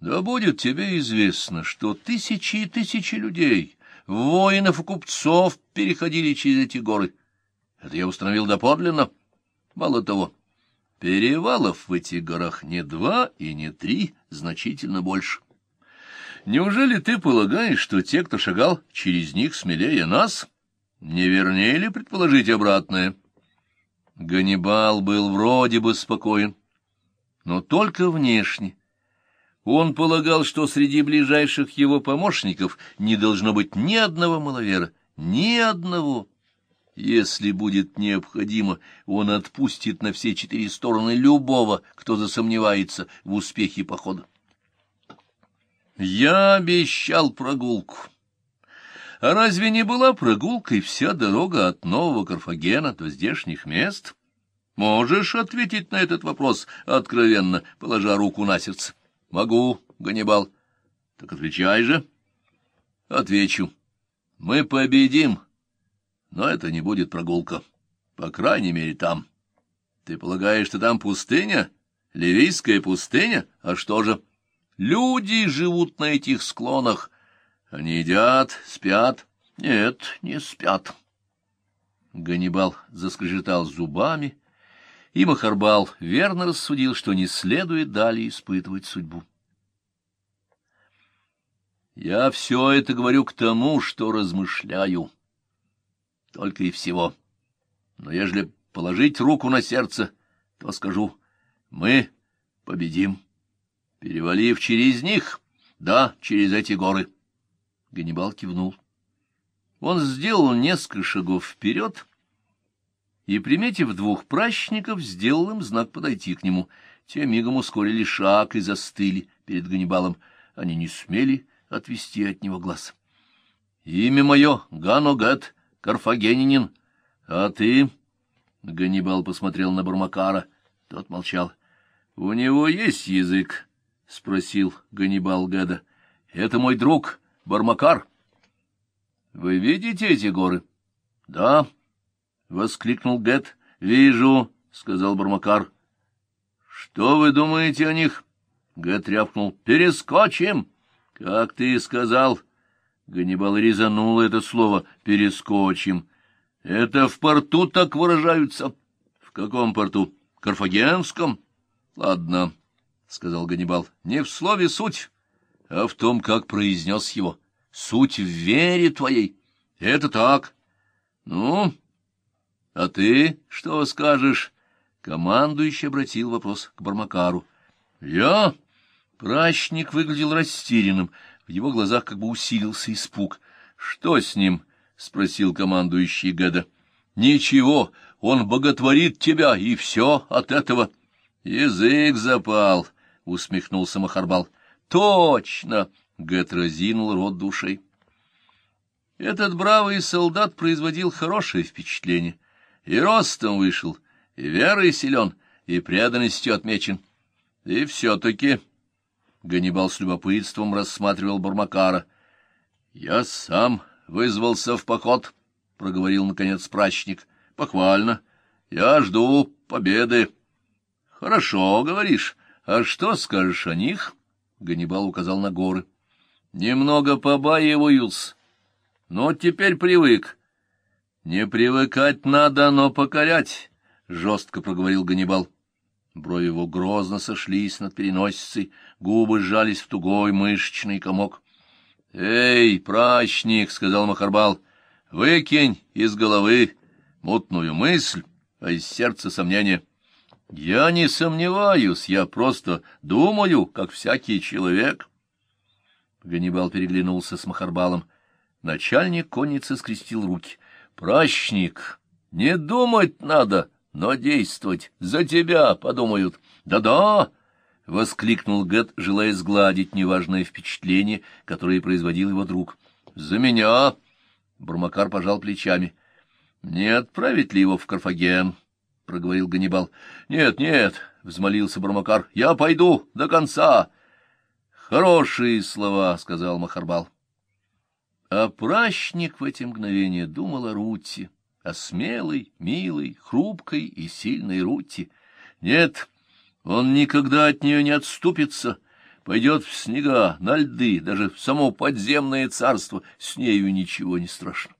Да будет тебе известно, что тысячи и тысячи людей, воинов и купцов переходили через эти горы. Это я установил доподлинно. Мало того, перевалов в этих горах не два и не три, значительно больше. Неужели ты полагаешь, что те, кто шагал через них смелее нас, не вернее ли предположить обратное? Ганнибал был вроде бы спокоен, но только внешне. Он полагал, что среди ближайших его помощников не должно быть ни одного маловера, ни одного. Если будет необходимо, он отпустит на все четыре стороны любого, кто засомневается в успехе похода. Я обещал прогулку. А разве не была прогулкой вся дорога от Нового Карфагена до здешних мест? Можешь ответить на этот вопрос откровенно, положа руку на сердце? — Могу, Ганнибал. — Так отвечай же. — Отвечу. Мы победим, но это не будет прогулка. По крайней мере, там. Ты полагаешь, что там пустыня? Ливийская пустыня? А что же? Люди живут на этих склонах. Они едят, спят. Нет, не спят. Ганнибал заскрежетал зубами, и Махарбал верно рассудил, что не следует далее испытывать судьбу. Я все это говорю к тому, что размышляю. Только и всего. Но ежели положить руку на сердце, то скажу, мы победим. Перевалив через них, да, через эти горы. Ганнибал кивнул. Он сделал несколько шагов вперед и, приметив двух пращников, сделал им знак подойти к нему. Те мигом ускорили шаг и застыли перед Ганнибалом. Они не смели отвести от него глаз. — Имя мое Ганогат, карфагенинин. А ты? — Ганнибал посмотрел на Бурмакара. Тот молчал. — У него есть язык? — спросил Ганнибал Гада. — Это мой друг Бармакар. — Вы видите эти горы? — Да. —— воскликнул Гет. — Вижу, — сказал Бармакар. — Что вы думаете о них? Гет рявкнул. — Перескочим! — Как ты сказал. Ганнибал резанул это слово «перескочим». — Это в порту так выражаются. — В каком порту? — Карфагенском? — Ладно, — сказал Ганнибал. — Не в слове суть, а в том, как произнес его. Суть в вере твоей. Это так. Ну, — А ты что скажешь? Командующий обратил вопрос к Бармакару. — Я? Прачник выглядел растерянным. В его глазах как бы усилился испуг. — Что с ним? — спросил командующий Геда. — Ничего, он боготворит тебя, и все от этого. — Язык запал, — усмехнулся Махарбал. — Точно! — Гед разинул рот душей. Этот бравый солдат производил хорошее впечатление — и ростом вышел, и верой силен, и преданностью отмечен. И все-таки Ганнибал с любопытством рассматривал Бурмакара. — Я сам вызвался в поход, — проговорил, наконец, прачник. — Похвально. Я жду победы. — Хорошо, говоришь. А что скажешь о них? — Ганнибал указал на горы. — Немного побаиваюсь, но теперь привык. — Не привыкать надо, но покорять, — жестко проговорил Ганнибал. Брови его грозно сошлись над переносицей, губы сжались в тугой мышечный комок. — Эй, прачник, — сказал Махарбал, — выкинь из головы мутную мысль, а из сердца сомнения. — Я не сомневаюсь, я просто думаю, как всякий человек. Ганнибал переглянулся с Махарбалом. Начальник конницы скрестил руки — Прачник, не думать надо, но действовать. За тебя подумают. Да-да, — воскликнул Гэт, желая сгладить неважное впечатление, которое производил его друг. — За меня! — Бурмакар пожал плечами. — Не отправить ли его в Карфаген? — проговорил Ганнибал. — Нет, нет, — взмолился Бурмакар, — я пойду до конца. — Хорошие слова, — сказал Махарбал. А прачник в эти мгновения думал о Рутте, о смелой, милой, хрупкой и сильной Рутте. Нет, он никогда от нее не отступится, пойдет в снега, на льды, даже в само подземное царство, с нею ничего не страшно.